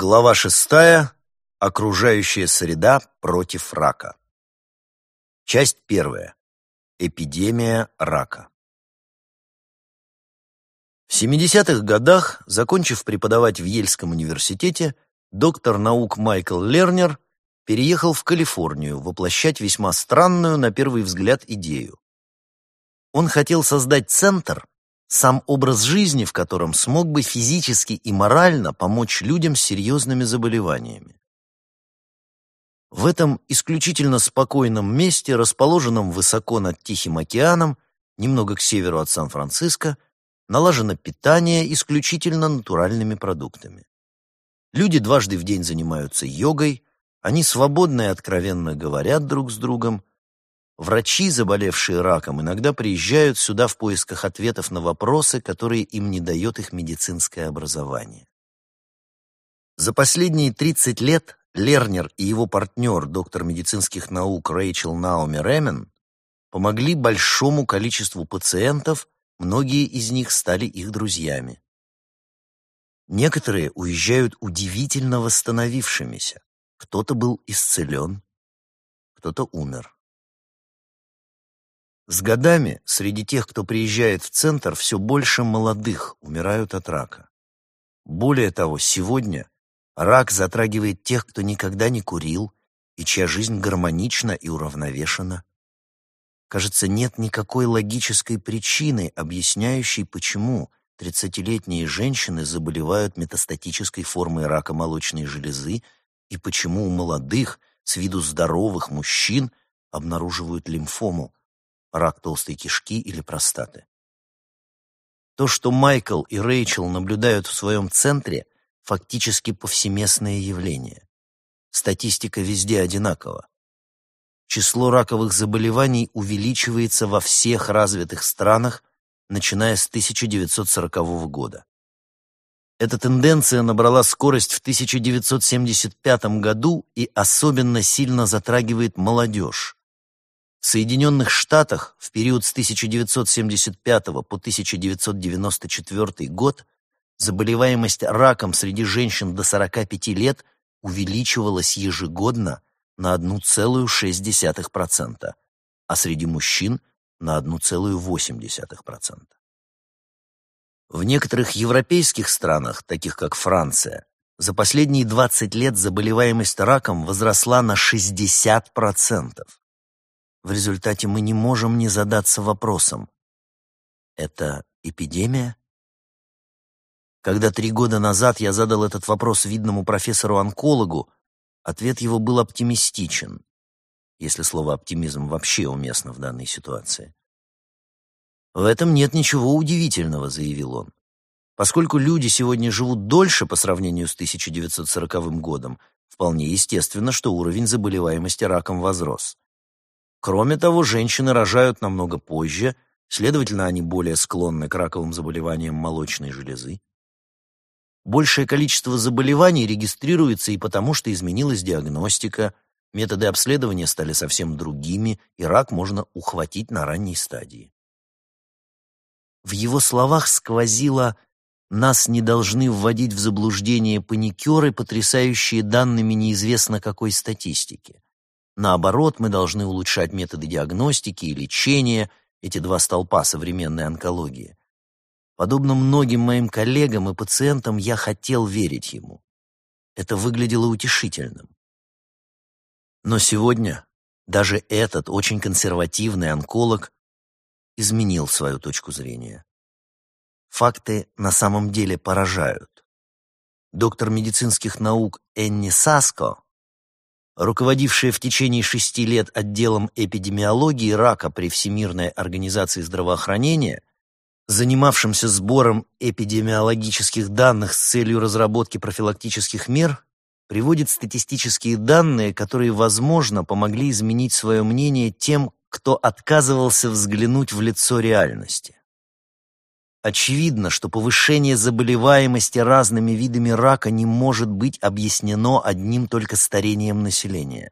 Глава шестая. Окружающая среда против рака. Часть первая. Эпидемия рака. В 70-х годах, закончив преподавать в Ельском университете, доктор наук Майкл Лернер переехал в Калифорнию воплощать весьма странную, на первый взгляд, идею. Он хотел создать центр, сам образ жизни в котором смог бы физически и морально помочь людям с серьезными заболеваниями. В этом исключительно спокойном месте, расположенном высоко над Тихим океаном, немного к северу от Сан-Франциско, налажено питание исключительно натуральными продуктами. Люди дважды в день занимаются йогой, они свободно и откровенно говорят друг с другом, Врачи, заболевшие раком, иногда приезжают сюда в поисках ответов на вопросы, которые им не дает их медицинское образование. За последние 30 лет Лернер и его партнер, доктор медицинских наук Рэйчел Науми Ремен, помогли большому количеству пациентов, многие из них стали их друзьями. Некоторые уезжают удивительно восстановившимися. Кто-то был исцелен, кто-то умер. С годами среди тех, кто приезжает в центр, все больше молодых умирают от рака. Более того, сегодня рак затрагивает тех, кто никогда не курил и чья жизнь гармонична и уравновешена. Кажется, нет никакой логической причины, объясняющей, почему 30-летние женщины заболевают метастатической формой рака молочной железы и почему у молодых, с виду здоровых мужчин обнаруживают лимфому, рак толстой кишки или простаты. То, что Майкл и Рэйчел наблюдают в своем центре, фактически повсеместное явление. Статистика везде одинакова. Число раковых заболеваний увеличивается во всех развитых странах, начиная с 1940 года. Эта тенденция набрала скорость в 1975 году и особенно сильно затрагивает молодежь. В Соединенных Штатах в период с 1975 по 1994 год заболеваемость раком среди женщин до 45 лет увеличивалась ежегодно на 1,6%, а среди мужчин на 1,8%. В некоторых европейских странах, таких как Франция, за последние 20 лет заболеваемость раком возросла на 60%. В результате мы не можем не задаться вопросом. Это эпидемия? Когда три года назад я задал этот вопрос видному профессору-онкологу, ответ его был оптимистичен, если слово «оптимизм» вообще уместно в данной ситуации. «В этом нет ничего удивительного», — заявил он. Поскольку люди сегодня живут дольше по сравнению с 1940 годом, вполне естественно, что уровень заболеваемости раком возрос. Кроме того, женщины рожают намного позже, следовательно, они более склонны к раковым заболеваниям молочной железы. Большее количество заболеваний регистрируется и потому, что изменилась диагностика, методы обследования стали совсем другими, и рак можно ухватить на ранней стадии. В его словах сквозило «нас не должны вводить в заблуждение паникеры, потрясающие данными неизвестно какой статистики». Наоборот, мы должны улучшать методы диагностики и лечения, эти два столпа современной онкологии. Подобно многим моим коллегам и пациентам, я хотел верить ему. Это выглядело утешительным. Но сегодня даже этот очень консервативный онколог изменил свою точку зрения. Факты на самом деле поражают. Доктор медицинских наук Энни Саско руководившая в течение шести лет отделом эпидемиологии рака при Всемирной организации здравоохранения, занимавшимся сбором эпидемиологических данных с целью разработки профилактических мер, приводит статистические данные, которые, возможно, помогли изменить свое мнение тем, кто отказывался взглянуть в лицо реальности. Очевидно, что повышение заболеваемости разными видами рака не может быть объяснено одним только старением населения.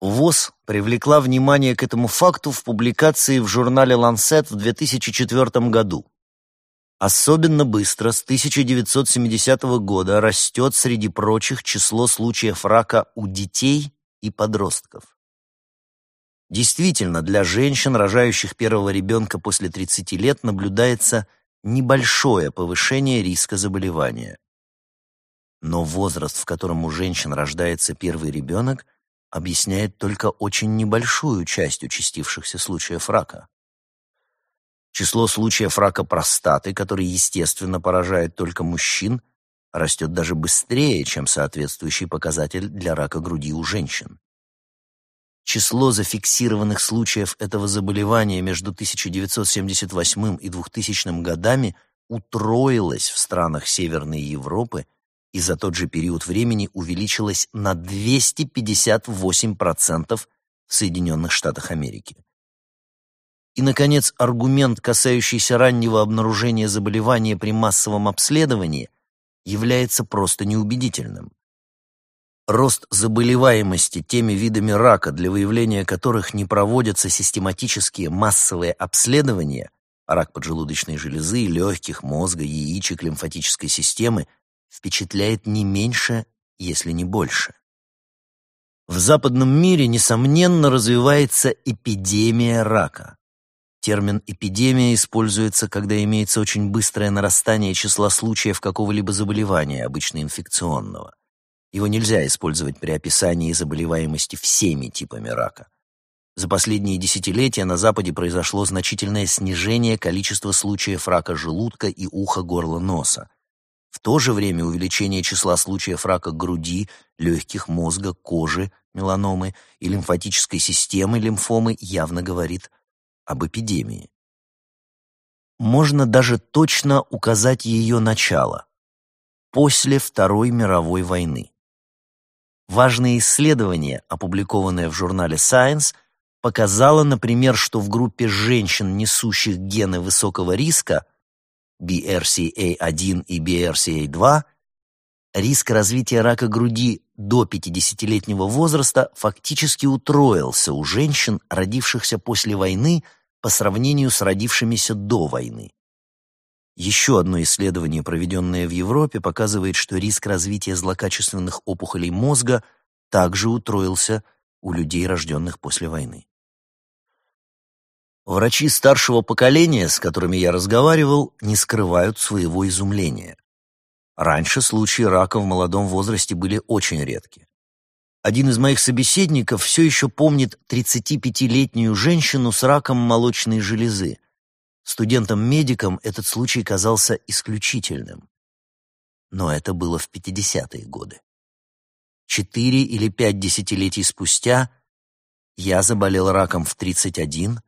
ВОЗ привлекла внимание к этому факту в публикации в журнале Lancet в 2004 году. Особенно быстро с 1970 года растет среди прочих число случаев рака у детей и подростков. Действительно, для женщин, рожающих первого ребенка после 30 лет, наблюдается небольшое повышение риска заболевания. Но возраст, в котором у женщин рождается первый ребенок, объясняет только очень небольшую часть участившихся случаев рака. Число случаев рака простаты, который, естественно, поражает только мужчин, растет даже быстрее, чем соответствующий показатель для рака груди у женщин. Число зафиксированных случаев этого заболевания между 1978 и 2000 годами утроилось в странах Северной Европы и за тот же период времени увеличилось на 258% в Соединенных Штатах Америки. И, наконец, аргумент, касающийся раннего обнаружения заболевания при массовом обследовании, является просто неубедительным. Рост заболеваемости теми видами рака, для выявления которых не проводятся систематические массовые обследования, рак поджелудочной железы, легких, мозга, яичек, лимфатической системы, впечатляет не меньше, если не больше. В западном мире, несомненно, развивается эпидемия рака. Термин «эпидемия» используется, когда имеется очень быстрое нарастание числа случаев какого-либо заболевания, обычно инфекционного. Его нельзя использовать при описании заболеваемости всеми типами рака. За последние десятилетия на Западе произошло значительное снижение количества случаев рака желудка и уха, горла, носа. В то же время увеличение числа случаев рака груди, легких, мозга, кожи, меланомы и лимфатической системы, лимфомы явно говорит об эпидемии. Можно даже точно указать ее начало – после Второй мировой войны. Важное исследование, опубликованное в журнале Science, показало, например, что в группе женщин, несущих гены высокого риска BRCA1 и BRCA2, риск развития рака груди до 50-летнего возраста фактически утроился у женщин, родившихся после войны – по сравнению с родившимися до войны. Еще одно исследование, проведенное в Европе, показывает, что риск развития злокачественных опухолей мозга также утроился у людей, рожденных после войны. Врачи старшего поколения, с которыми я разговаривал, не скрывают своего изумления. Раньше случаи рака в молодом возрасте были очень редки. Один из моих собеседников все еще помнит 35-летнюю женщину с раком молочной железы. Студентам-медикам этот случай казался исключительным. Но это было в 50-е годы. Четыре или пять десятилетий спустя я заболел раком в 31,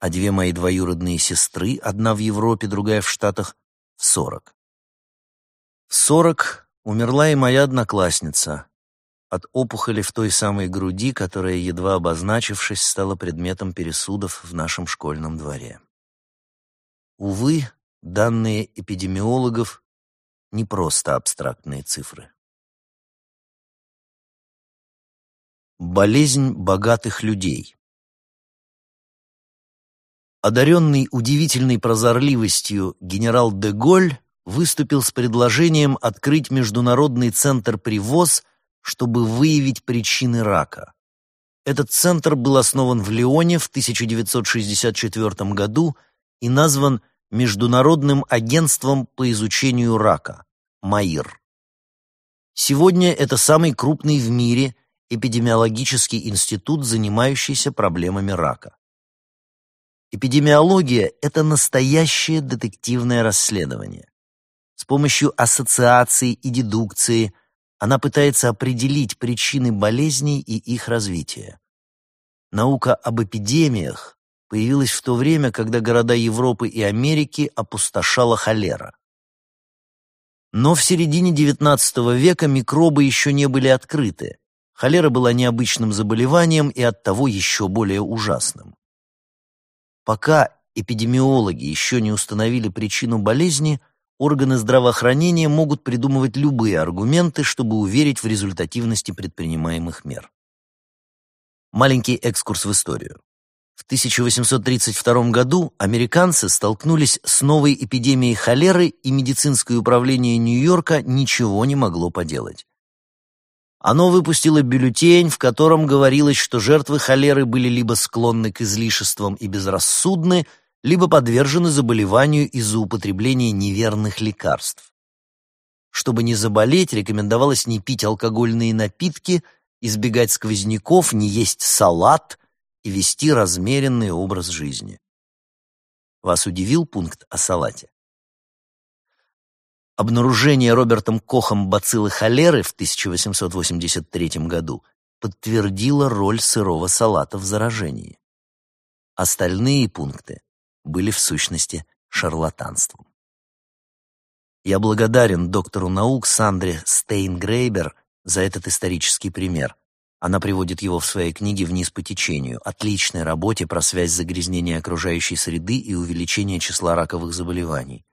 а две мои двоюродные сестры, одна в Европе, другая в Штатах, в 40. В 40 умерла и моя одноклассница, от опухоли в той самой груди, которая, едва обозначившись, стала предметом пересудов в нашем школьном дворе. Увы, данные эпидемиологов не просто абстрактные цифры. Болезнь богатых людей Одаренный удивительной прозорливостью генерал де Голь выступил с предложением открыть международный центр привоз чтобы выявить причины рака. Этот центр был основан в Лионе в 1964 году и назван Международным агентством по изучению рака МАИР. Сегодня это самый крупный в мире эпидемиологический институт, занимающийся проблемами рака. Эпидемиология – это настоящее детективное расследование. С помощью ассоциации и дедукции она пытается определить причины болезней и их развития. Наука об эпидемиях появилась в то время, когда города Европы и Америки опустошала холера. Но в середине XIX века микробы еще не были открыты. Холера была необычным заболеванием и оттого еще более ужасным. Пока эпидемиологи еще не установили причину болезни – органы здравоохранения могут придумывать любые аргументы, чтобы уверить в результативности предпринимаемых мер. Маленький экскурс в историю. В В 1832 году американцы столкнулись с новой эпидемией холеры, и медицинское управление Нью-Йорка ничего не могло поделать. Оно выпустило бюллетень, в котором говорилось, что жертвы холеры были либо склонны к излишествам и безрассудны, либо подвержены заболеванию из-за употребления неверных лекарств. Чтобы не заболеть, рекомендовалось не пить алкогольные напитки, избегать сквозняков, не есть салат и вести размеренный образ жизни. Вас удивил пункт о салате? Обнаружение Робертом Кохом бациллы холеры в 1883 году подтвердило роль сырого салата в заражении. Остальные пункты были в сущности шарлатанством. Я благодарен доктору наук Сандре Стейнгрейбер за этот исторический пример. Она приводит его в своей книге «Вниз по течению», отличной работе про связь загрязнения окружающей среды и увеличения числа раковых заболеваний.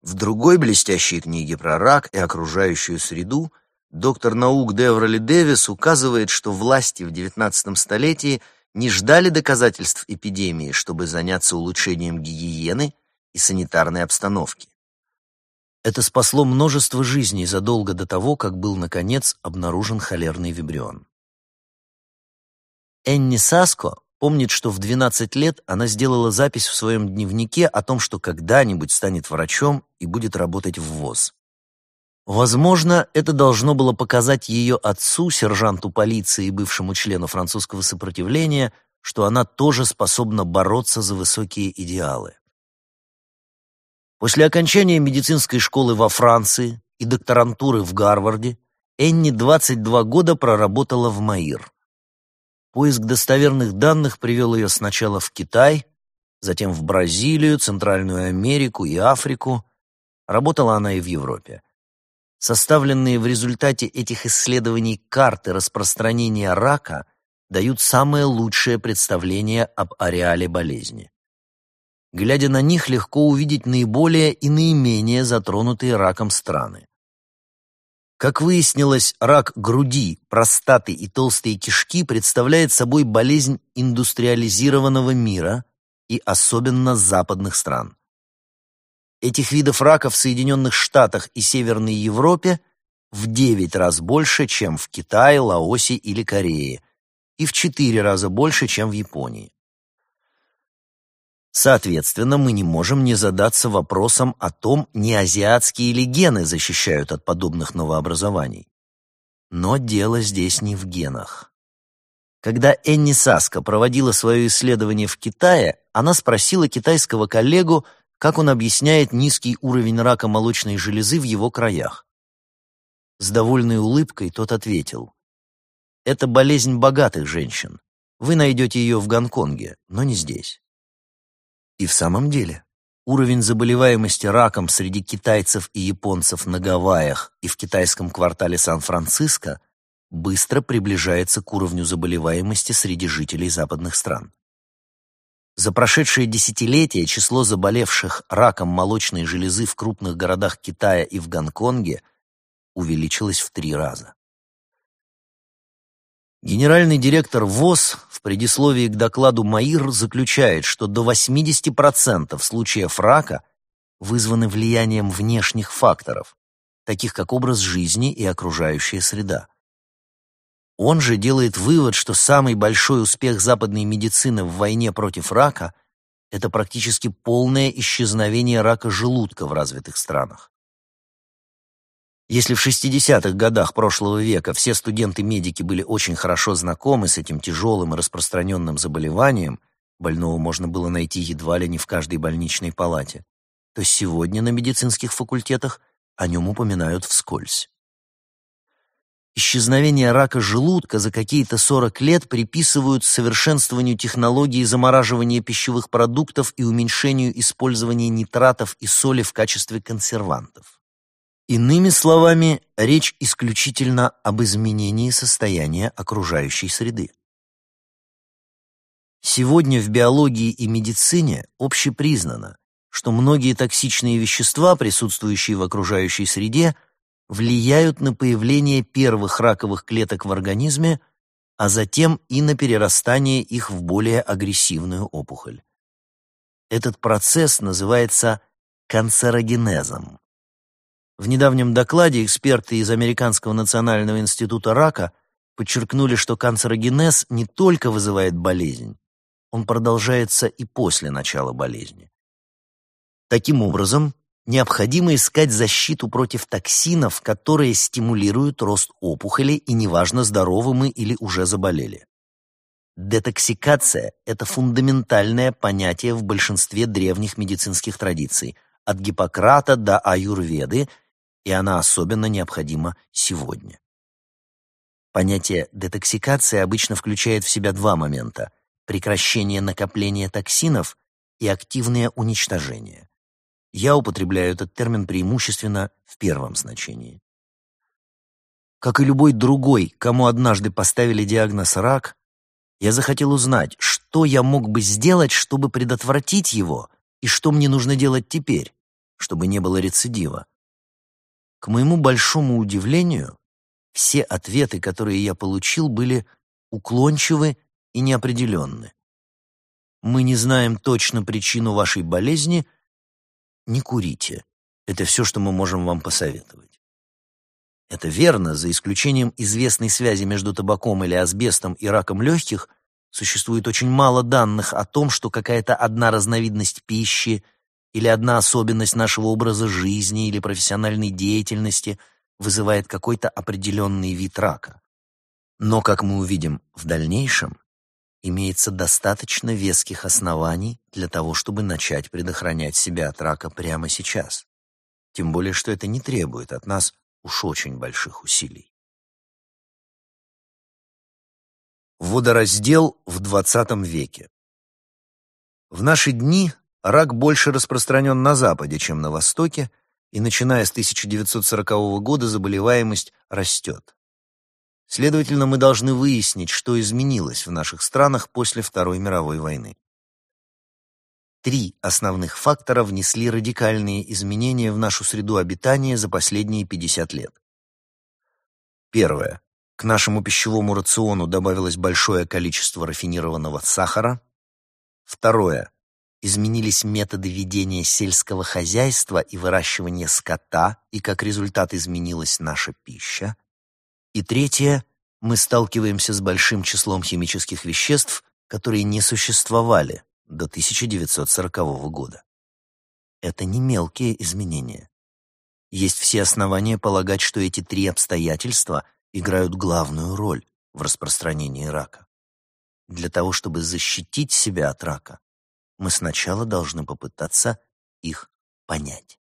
В другой блестящей книге про рак и окружающую среду доктор наук Девроли Дэвис указывает, что власти в XIX столетии не ждали доказательств эпидемии, чтобы заняться улучшением гигиены и санитарной обстановки. Это спасло множество жизней задолго до того, как был, наконец, обнаружен холерный вибрион. Энни Саско помнит, что в 12 лет она сделала запись в своем дневнике о том, что когда-нибудь станет врачом и будет работать в ВОЗ. Возможно, это должно было показать ее отцу, сержанту полиции и бывшему члену французского сопротивления, что она тоже способна бороться за высокие идеалы. После окончания медицинской школы во Франции и докторантуры в Гарварде Энни 22 года проработала в МАИР. Поиск достоверных данных привел ее сначала в Китай, затем в Бразилию, Центральную Америку и Африку. Работала она и в Европе. Составленные в результате этих исследований карты распространения рака дают самое лучшее представление об ареале болезни. Глядя на них, легко увидеть наиболее и наименее затронутые раком страны. Как выяснилось, рак груди, простаты и толстые кишки представляет собой болезнь индустриализированного мира и особенно западных стран. Этих видов рака в Соединенных Штатах и Северной Европе в 9 раз больше, чем в Китае, Лаосе или Корее, и в 4 раза больше, чем в Японии. Соответственно, мы не можем не задаться вопросом о том, не азиатские ли гены защищают от подобных новообразований. Но дело здесь не в генах. Когда Энни Саска проводила свое исследование в Китае, она спросила китайского коллегу, как он объясняет низкий уровень рака молочной железы в его краях. С довольной улыбкой тот ответил, «Это болезнь богатых женщин. Вы найдете ее в Гонконге, но не здесь». И в самом деле, уровень заболеваемости раком среди китайцев и японцев на Гавайях и в китайском квартале Сан-Франциско быстро приближается к уровню заболеваемости среди жителей западных стран. За прошедшие десятилетия число заболевших раком молочной железы в крупных городах Китая и в Гонконге увеличилось в три раза. Генеральный директор ВОЗ в предисловии к докладу МАИР заключает, что до 80% случаев рака вызваны влиянием внешних факторов, таких как образ жизни и окружающая среда. Он же делает вывод, что самый большой успех западной медицины в войне против рака – это практически полное исчезновение рака желудка в развитых странах. Если в 60-х годах прошлого века все студенты-медики были очень хорошо знакомы с этим тяжелым и распространенным заболеванием, больного можно было найти едва ли не в каждой больничной палате, то сегодня на медицинских факультетах о нем упоминают вскользь. Исчезновение рака желудка за какие-то 40 лет приписывают совершенствованию технологии замораживания пищевых продуктов и уменьшению использования нитратов и соли в качестве консервантов. Иными словами, речь исключительно об изменении состояния окружающей среды. Сегодня в биологии и медицине общепризнано, что многие токсичные вещества, присутствующие в окружающей среде, влияют на появление первых раковых клеток в организме а затем и на перерастание их в более агрессивную опухоль. Этот процесс называется канцерогенезом. В недавнем докладе эксперты из Американского национального института рака подчеркнули, что канцерогенез не только вызывает болезнь, он продолжается и после начала болезни. Таким образом, необходимо искать защиту против токсинов, которые стимулируют рост опухоли и неважно, здоровы мы или уже заболели. Детоксикация – это фундаментальное понятие в большинстве древних медицинских традиций, от Гиппократа до аюрведы, и она особенно необходима сегодня. Понятие детоксикации обычно включает в себя два момента – прекращение накопления токсинов и активное уничтожение. Я употребляю этот термин преимущественно в первом значении. Как и любой другой, кому однажды поставили диагноз «рак», я захотел узнать, что я мог бы сделать, чтобы предотвратить его, и что мне нужно делать теперь, чтобы не было рецидива. К моему большому удивлению, все ответы, которые я получил, были уклончивы и неопределенны. Мы не знаем точно причину вашей болезни — не курите. Это все, что мы можем вам посоветовать. Это верно, за исключением известной связи между табаком или асбестом и раком легких, существует очень мало данных о том, что какая-то одна разновидность пищи или одна особенность нашего образа жизни или профессиональной деятельности вызывает какой-то определенный вид рака. Но, как мы увидим в дальнейшем, имеется достаточно веских оснований для того, чтобы начать предохранять себя от рака прямо сейчас. Тем более, что это не требует от нас уж очень больших усилий. Водораздел в 20 веке. В наши дни рак больше распространен на Западе, чем на Востоке, и начиная с 1940 года заболеваемость растет. Следовательно, мы должны выяснить, что изменилось в наших странах после Второй мировой войны. Три основных фактора внесли радикальные изменения в нашу среду обитания за последние 50 лет. Первое. К нашему пищевому рациону добавилось большое количество рафинированного сахара. Второе. Изменились методы ведения сельского хозяйства и выращивания скота, и как результат изменилась наша пища. И третье, мы сталкиваемся с большим числом химических веществ, которые не существовали до 1940 года. Это не мелкие изменения. Есть все основания полагать, что эти три обстоятельства играют главную роль в распространении рака. Для того, чтобы защитить себя от рака, мы сначала должны попытаться их понять.